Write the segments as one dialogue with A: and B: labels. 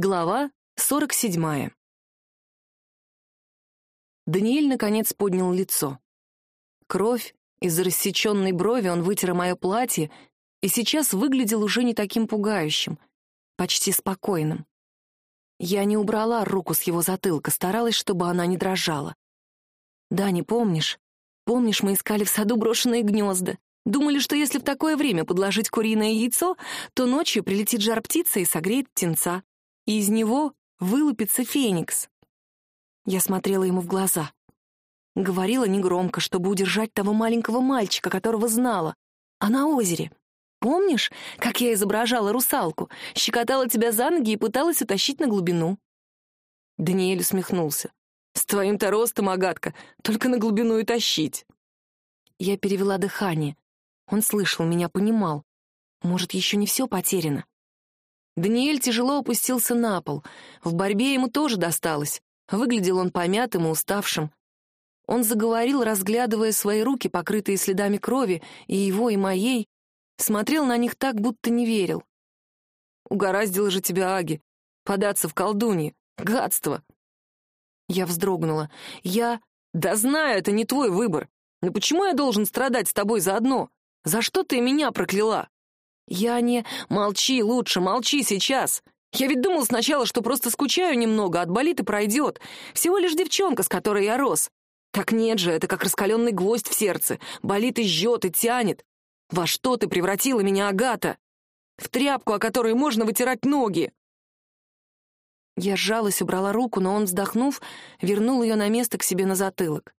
A: Глава 47. Даниэль, наконец, поднял лицо. Кровь из рассеченной брови он вытер мое платье и сейчас выглядел уже не таким пугающим, почти спокойным. Я не убрала руку с его затылка, старалась, чтобы она не дрожала. «Да, не помнишь? Помнишь, мы искали в саду брошенные гнезда? Думали, что если в такое время подложить куриное яйцо, то ночью прилетит жар-птица и согреет птенца и из него вылупится феникс. Я смотрела ему в глаза. Говорила негромко, чтобы удержать того маленького мальчика, которого знала. А на озере. Помнишь, как я изображала русалку, щекотала тебя за ноги и пыталась утащить на глубину? Даниэль усмехнулся. «С твоим-то ростом, Агатка, только на глубину и тащить». Я перевела дыхание. Он слышал меня, понимал. Может, еще не все потеряно. Даниэль тяжело опустился на пол. В борьбе ему тоже досталось. Выглядел он помятым и уставшим. Он заговорил, разглядывая свои руки, покрытые следами крови, и его, и моей, смотрел на них так, будто не верил. «Угораздило же тебя, Аги, податься в колдуньи. Гадство!» Я вздрогнула. «Я... Да знаю, это не твой выбор. Но почему я должен страдать с тобой заодно? За что ты меня прокляла?» «Я не... Молчи лучше, молчи сейчас. Я ведь думал сначала, что просто скучаю немного, отболит и пройдет. Всего лишь девчонка, с которой я рос. Так нет же, это как раскаленный гвоздь в сердце. Болит и жжет, и тянет. Во что ты превратила меня, Агата? В тряпку, о которой можно вытирать ноги!» Я сжалась, убрала руку, но он, вздохнув, вернул ее на место к себе на затылок.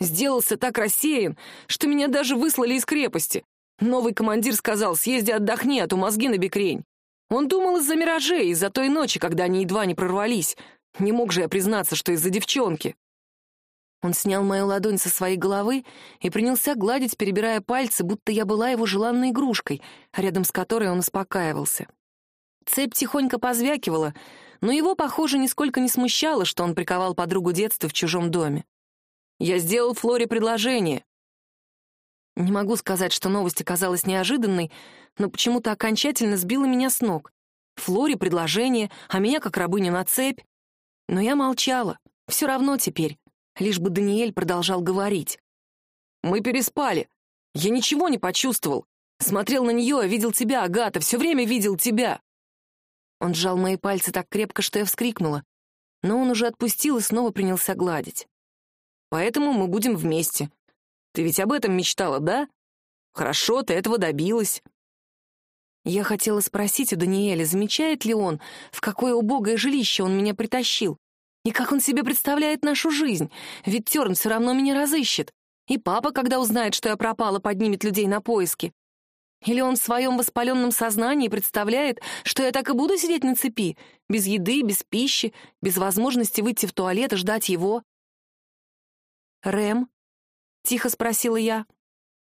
A: Сделался так рассеян, что меня даже выслали из крепости. Новый командир сказал, съезди отдохни, а то мозги набекрень. Он думал из-за миражей, из-за той ночи, когда они едва не прорвались. Не мог же я признаться, что из-за девчонки. Он снял мою ладонь со своей головы и принялся гладить, перебирая пальцы, будто я была его желанной игрушкой, рядом с которой он успокаивался. Цепь тихонько позвякивала, но его, похоже, нисколько не смущало, что он приковал подругу детства в чужом доме. «Я сделал Флоре предложение. Не могу сказать, что новость оказалась неожиданной, но почему-то окончательно сбила меня с ног. Флоре предложение, а меня как рабыню на цепь. Но я молчала. Все равно теперь. Лишь бы Даниэль продолжал говорить. «Мы переспали. Я ничего не почувствовал. Смотрел на нее, а видел тебя, Агата, все время видел тебя». Он сжал мои пальцы так крепко, что я вскрикнула. Но он уже отпустил и снова принялся гладить. «Поэтому мы будем вместе. Ты ведь об этом мечтала, да? Хорошо, ты этого добилась. Я хотела спросить у Даниэля, замечает ли он, в какое убогое жилище он меня притащил, и как он себе представляет нашу жизнь, ведь Терн все равно меня разыщет. И папа, когда узнает, что я пропала, поднимет людей на поиски. Или он в своем воспаленном сознании представляет, что я так и буду сидеть на цепи, без еды, без пищи, без возможности выйти в туалет и ждать его? Рэм — тихо спросила я.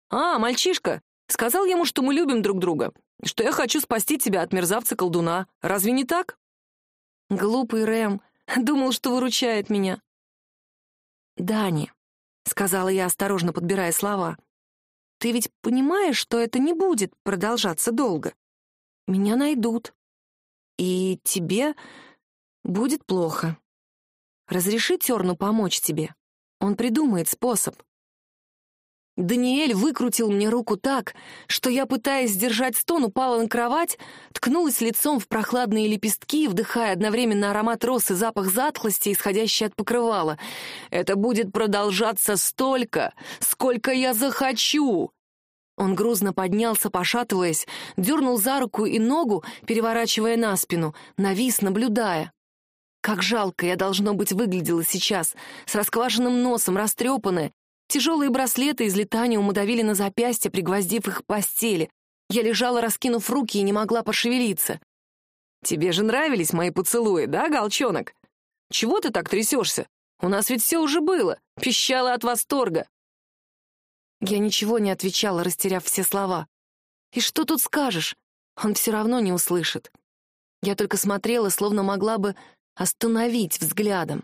A: «А, мальчишка, сказал ему, что мы любим друг друга, что я хочу спасти тебя от мерзавца-колдуна. Разве не так?» Глупый Рэм думал, что выручает меня. «Дани», — сказала я, осторожно подбирая слова, — «ты ведь понимаешь, что это не будет продолжаться долго? Меня найдут, и тебе будет плохо. Разреши Терну помочь тебе. Он придумает способ». Даниэль выкрутил мне руку так, что я, пытаясь сдержать стон, упала на кровать, ткнулась лицом в прохладные лепестки, вдыхая одновременно аромат роз и запах затхлости, исходящий от покрывала. «Это будет продолжаться столько, сколько я захочу!» Он грузно поднялся, пошатываясь, дернул за руку и ногу, переворачивая на спину, навис, наблюдая. Как жалко я, должно быть, выглядела сейчас, с расквашенным носом, растрепанная, Тяжелые браслеты из летаниума давили на запястье, пригвоздив их к постели. Я лежала, раскинув руки, и не могла пошевелиться. «Тебе же нравились мои поцелуи, да, голчонок? Чего ты так трясешься? У нас ведь все уже было!» Пищала от восторга. Я ничего не отвечала, растеряв все слова. «И что тут скажешь? Он все равно не услышит». Я только смотрела, словно могла бы остановить взглядом.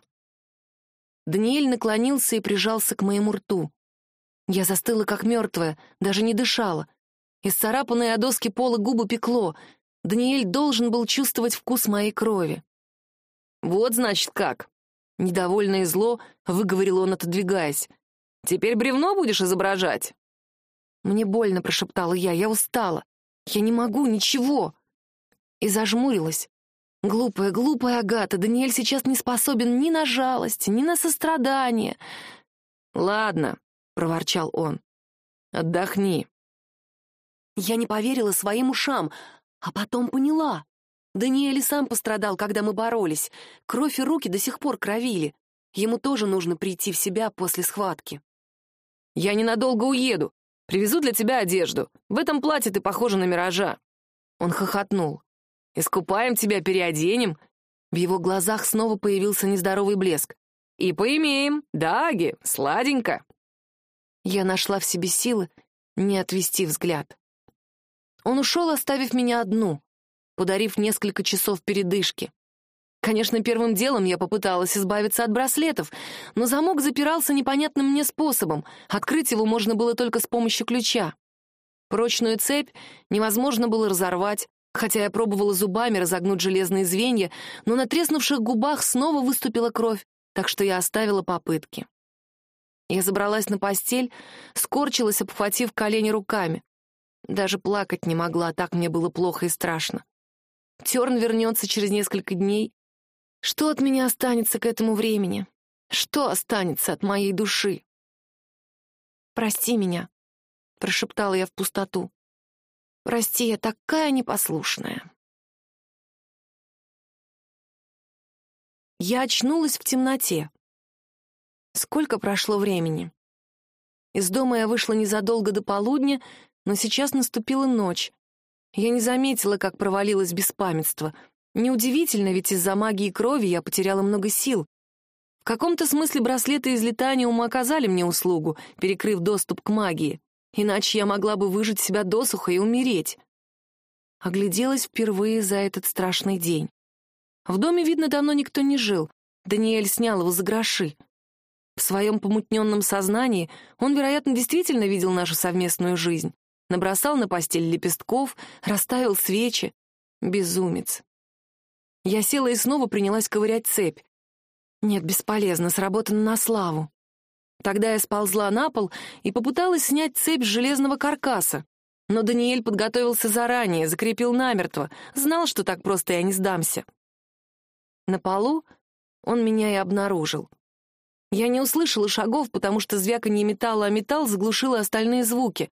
A: Даниэль наклонился и прижался к моему рту. Я застыла, как мертвая, даже не дышала. Исцарапанные о доски пола губы пекло. Даниэль должен был чувствовать вкус моей крови.
B: «Вот, значит, как!» — недовольно и зло выговорил он, отодвигаясь. «Теперь бревно будешь изображать?»
A: Мне больно, прошептала я, я устала. Я не могу, ничего. И зажмурилась. Глупая, глупая Агата, Даниэль сейчас не способен ни на жалость, ни на сострадание.
B: «Ладно», — проворчал он, — «отдохни».
A: Я не поверила своим ушам, а потом поняла. Даниэль сам пострадал, когда мы боролись. Кровь и руки до сих пор кровили. Ему тоже нужно прийти в себя после схватки.
B: «Я ненадолго уеду. Привезу для тебя одежду. В этом платье ты похожа на миража». Он хохотнул. «Искупаем тебя, переоденем».
A: В его глазах снова появился нездоровый блеск.
B: «И поимеем, да, Аги, сладенько».
A: Я нашла в себе силы не отвести взгляд. Он ушел, оставив меня одну, подарив несколько часов передышки. Конечно, первым делом я попыталась избавиться от браслетов, но замок запирался непонятным мне способом. Открыть его можно было только с помощью ключа. Прочную цепь невозможно было разорвать, хотя я пробовала зубами разогнуть железные звенья, но на треснувших губах снова выступила кровь, так что я оставила попытки. Я забралась на постель, скорчилась, обхватив колени руками. Даже плакать не могла, так мне было плохо и страшно. Терн вернется через несколько дней, что от меня останется к этому времени? Что останется от моей души? «Прости меня», — прошептала я в пустоту. «Прости, я такая непослушная». Я очнулась в темноте. Сколько прошло времени? Из дома я вышла незадолго до полудня, но сейчас наступила ночь. Я не заметила, как провалилось беспамятство — Неудивительно, ведь из-за магии крови я потеряла много сил. В каком-то смысле браслеты из летаниума оказали мне услугу, перекрыв доступ к магии. Иначе я могла бы выжить себя досуха и умереть. Огляделась впервые за этот страшный день. В доме, видно, давно никто не жил. Даниэль снял его за гроши. В своем помутненном сознании он, вероятно, действительно видел нашу совместную жизнь. Набросал на постель лепестков, расставил свечи. Безумец. Я села и снова принялась ковырять цепь. Нет, бесполезно, сработано на славу. Тогда я сползла на пол и попыталась снять цепь с железного каркаса. Но Даниэль подготовился заранее, закрепил намертво, знал, что так просто я не сдамся. На полу он меня и обнаружил. Я не услышала шагов, потому что звяканье металла о металл заглушило остальные звуки.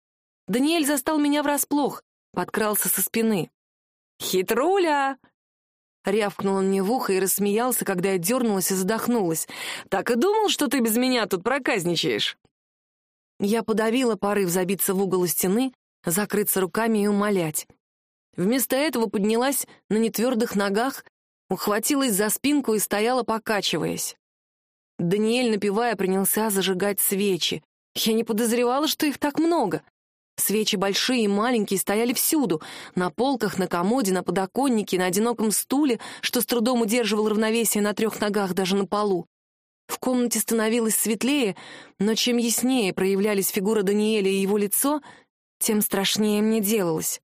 A: Даниэль застал меня врасплох, подкрался со спины. «Хитруля!» Рявкнул он мне в ухо и рассмеялся, когда я дернулась и задохнулась. «Так и думал, что ты без меня тут проказничаешь!» Я подавила порыв забиться в угол у стены, закрыться руками и умолять. Вместо этого поднялась на нетвердых ногах, ухватилась за спинку и стояла, покачиваясь. Даниэль, напевая, принялся зажигать свечи. Я не подозревала, что их так много. Свечи большие и маленькие стояли всюду — на полках, на комоде, на подоконнике, на одиноком стуле, что с трудом удерживал равновесие на трех ногах даже на полу. В комнате становилось светлее, но чем яснее проявлялись фигура Даниэля и его лицо, тем страшнее мне делалось.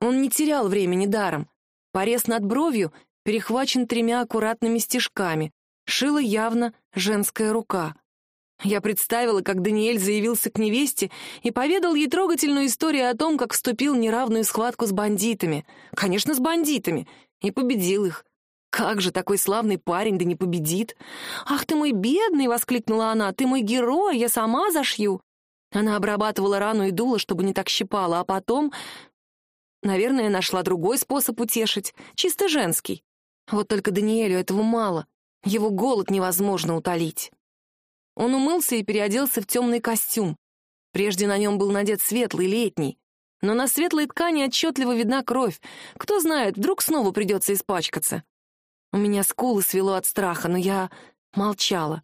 A: Он не терял времени даром. Порез над бровью перехвачен тремя аккуратными стежками. Шила явно женская рука. Я представила, как Даниэль заявился к невесте и поведал ей трогательную историю о том, как вступил в неравную схватку с бандитами. Конечно, с бандитами. И победил их. Как же такой славный парень да не победит? «Ах ты мой бедный!» — воскликнула она. «Ты мой герой, я сама зашью!» Она обрабатывала рану и дула, чтобы не так щипала, а потом... Наверное, нашла другой способ утешить, чисто женский. Вот только Даниэлю этого мало. Его голод невозможно утолить. Он умылся и переоделся в темный костюм. Прежде на нем был надет светлый, летний. Но на светлой ткани отчетливо видна кровь. Кто знает, вдруг снова придется испачкаться. У меня скулы свело от страха, но я молчала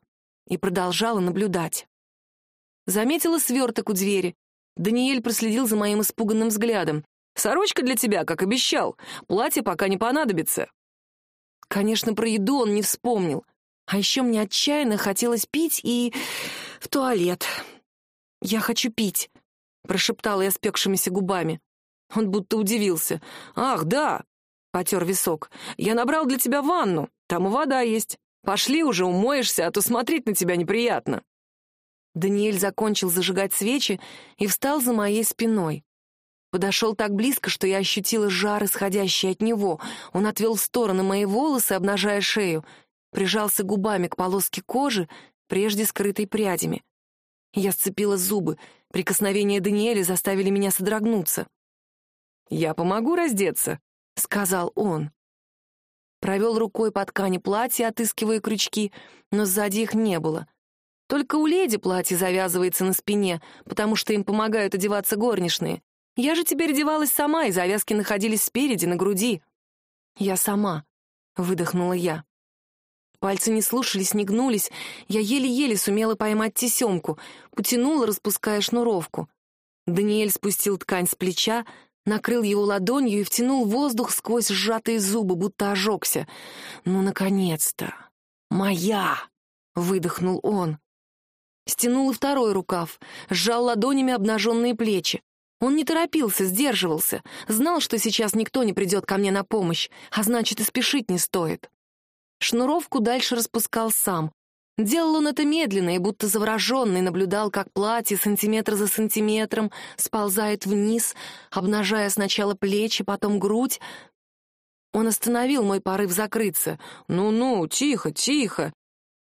A: и продолжала наблюдать. Заметила сверток у двери. Даниэль проследил за моим испуганным взглядом. «Сорочка для тебя, как обещал. Платье пока не понадобится». Конечно, про еду он не вспомнил. А еще мне отчаянно хотелось пить и... в туалет. «Я хочу пить», — прошептала я спекшимися губами.
B: Он будто удивился. «Ах, да!» — потер висок. «Я набрал для тебя ванну. Там и вода есть. Пошли уже, умоешься, а то смотреть на тебя неприятно».
A: Даниэль закончил зажигать свечи и встал за моей спиной. Подошел так близко, что я ощутила жар, исходящий от него. Он отвел в сторону мои волосы, обнажая шею, прижался губами к полоске кожи, прежде скрытой прядями. Я сцепила зубы. Прикосновения Даниэля заставили меня содрогнуться.
B: «Я помогу раздеться», — сказал он.
A: Провел рукой по ткани платья, отыскивая крючки, но сзади их не было. Только у леди платье завязывается на спине, потому что им помогают одеваться горничные. Я же теперь одевалась сама, и завязки находились спереди, на груди. «Я сама», — выдохнула я. Пальцы не слушались, не гнулись. Я еле-еле сумела поймать тесемку, потянула, распуская шнуровку. Даниэль спустил ткань с плеча, накрыл его ладонью и втянул воздух сквозь сжатые зубы, будто ожегся. «Ну, наконец-то! Моя!» — выдохнул он. Стянул и второй рукав, сжал ладонями обнаженные плечи. Он не торопился, сдерживался, знал, что сейчас никто не придет ко мне на помощь, а значит, и спешить не стоит. Шнуровку дальше распускал сам. Делал он это медленно и будто завороженный, наблюдал, как платье сантиметр за сантиметром сползает вниз, обнажая сначала плечи, потом грудь. Он остановил мой порыв закрыться. «Ну-ну, тихо, тихо!»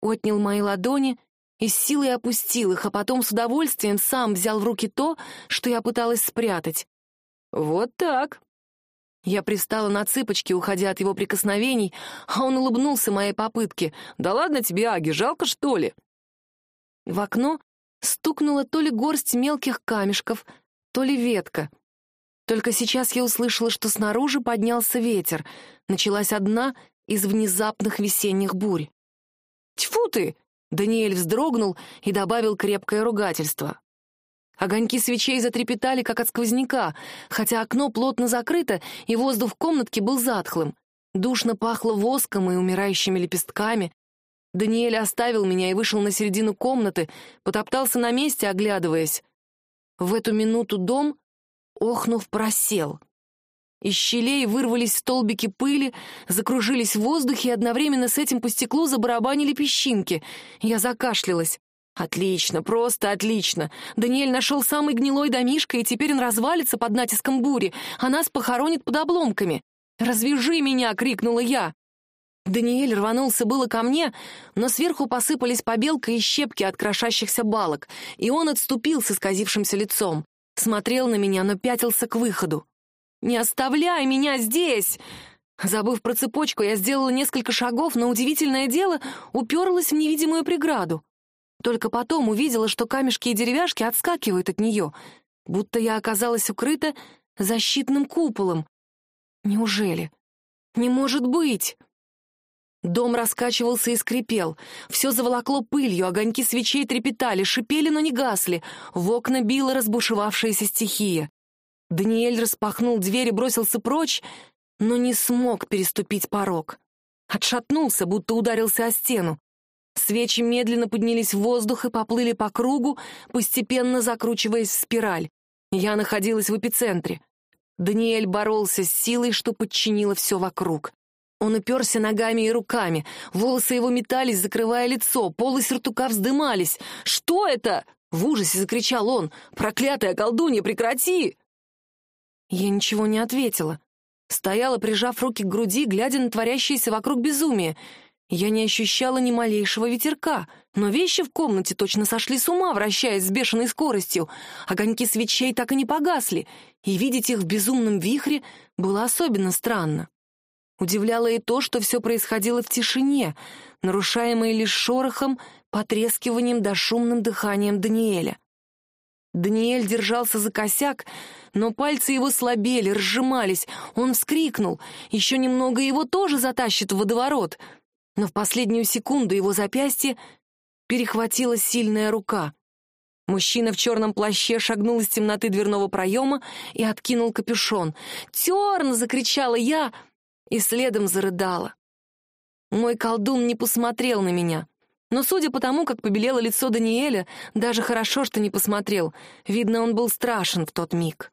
A: Отнял мои ладони и с силой опустил их, а потом с удовольствием сам взял в руки то, что я пыталась спрятать. «Вот так!» Я пристала на цыпочки, уходя от его прикосновений, а он улыбнулся моей попытке. «Да ладно тебе, Аги, жалко, что ли?» В окно стукнула то ли горсть мелких камешков, то ли ветка. Только сейчас я услышала, что снаружи поднялся ветер. Началась одна из внезапных весенних бурь. «Тьфу ты!» Даниэль вздрогнул и добавил крепкое ругательство. Огоньки свечей затрепетали, как от сквозняка, хотя окно плотно закрыто, и воздух в комнатке был затхлым. Душно пахло воском и умирающими лепестками. Даниэль оставил меня и вышел на середину комнаты, потоптался на месте, оглядываясь. В эту минуту дом, охнув, просел. Из щелей вырвались столбики пыли, закружились в воздухе, и одновременно с этим по стеклу забарабанили песчинки. Я закашлялась. Отлично, просто отлично. Даниэль нашел самый гнилой домишко, и теперь он развалится под натиском бури, а нас похоронит под обломками. «Развяжи меня!» — крикнула я. Даниэль рванулся было ко мне, но сверху посыпались побелка и щепки от крошащихся балок, и он отступил с исказившимся лицом. Смотрел на меня, но пятился к выходу. «Не оставляй меня здесь!» Забыв про цепочку, я сделала несколько шагов, но удивительное дело уперлась в невидимую преграду. Только потом увидела, что камешки и деревяшки отскакивают от нее, будто я оказалась укрыта защитным куполом. Неужели? Не может быть! Дом раскачивался и скрипел. Все заволокло пылью, огоньки свечей трепетали, шипели, но не гасли. В окна била разбушевавшаяся стихия. Даниэль распахнул дверь и бросился прочь, но не смог переступить порог. Отшатнулся, будто ударился о стену. Свечи медленно поднялись в воздух и поплыли по кругу, постепенно закручиваясь в спираль. Я находилась в эпицентре. Даниэль боролся с силой, что подчинило все вокруг. Он уперся ногами и руками, волосы его метались, закрывая лицо, полы сюртука вздымались. «Что это?» — в ужасе закричал он. «Проклятая колдунья, прекрати!» Я ничего не ответила. Стояла, прижав руки к груди, глядя на творящееся вокруг безумие. Я не ощущала ни малейшего ветерка, но вещи в комнате точно сошли с ума, вращаясь с бешеной скоростью. Огоньки свечей так и не погасли, и видеть их в безумном вихре было особенно странно. Удивляло и то, что все происходило в тишине, нарушаемой лишь шорохом, потрескиванием да шумным дыханием Даниэля. Даниэль держался за косяк, но пальцы его слабели, разжимались. Он вскрикнул. Еще немного его тоже затащит в водоворот. Но в последнюю секунду его запястье перехватила сильная рука. Мужчина в черном плаще шагнул из темноты дверного проема и откинул капюшон. «Терн!» — закричала я и следом зарыдала. Мой колдун не посмотрел на меня. Но судя по тому, как побелело лицо Даниэля, даже хорошо, что не посмотрел. Видно, он был страшен в тот миг.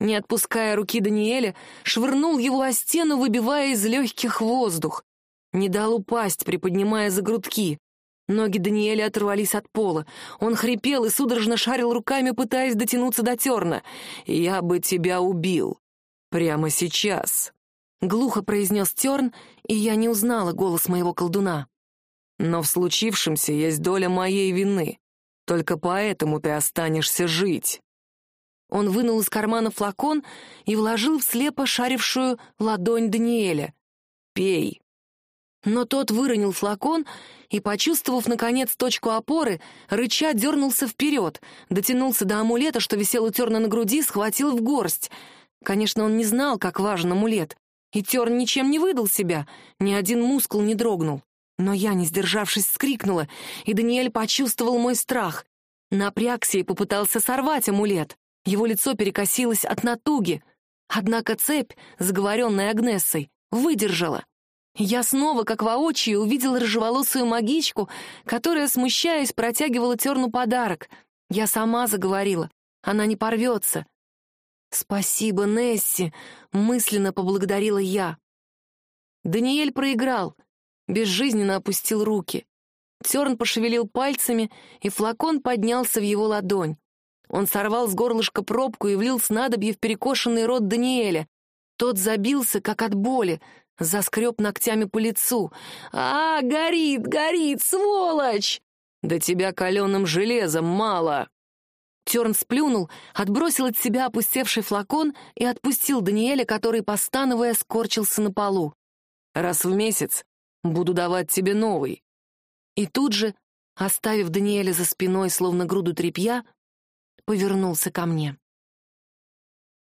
A: Не отпуская руки Даниэля, швырнул его о стену, выбивая из легких воздух. Не дал упасть, приподнимая за грудки. Ноги Даниэля оторвались от пола. Он хрипел и судорожно шарил руками, пытаясь дотянуться до терна. «Я бы тебя убил. Прямо сейчас», — глухо произнес терн, и я не узнала голос моего колдуна. «Но в случившемся есть доля моей вины. Только поэтому ты останешься жить». Он вынул из кармана флакон и вложил в слепо шарившую ладонь Даниэля. «Пей». Но тот выронил флакон и, почувствовав, наконец, точку опоры, рыча дернулся вперед, дотянулся до амулета, что висел у Терна на груди, схватил в горсть. Конечно, он не знал, как важен амулет, и Терн ничем не выдал себя, ни один мускул не дрогнул. Но я, не сдержавшись, скрикнула, и Даниэль почувствовал мой страх. Напрягся и попытался сорвать амулет. Его лицо перекосилось от натуги. Однако цепь, заговоренная Агнессой, выдержала. Я снова, как воочию, увидела рыжеволосую магичку, которая, смущаясь, протягивала Терну подарок. Я сама заговорила. Она не порвется. «Спасибо, Несси!» — мысленно поблагодарила я. Даниэль проиграл, безжизненно опустил руки. Терн пошевелил пальцами, и флакон поднялся в его ладонь. Он сорвал с горлышка пробку и влил снадобье в перекошенный рот Даниэля. Тот забился, как от боли, заскреб ногтями по лицу. «А, горит, горит, сволочь!» «Да тебя каленым железом мало!» Терн сплюнул, отбросил от себя опустевший флакон и отпустил Даниэля, который, постановая, скорчился на полу. «Раз в месяц буду давать тебе новый». И тут же, оставив Даниэля за спиной, словно груду тряпья, повернулся ко мне.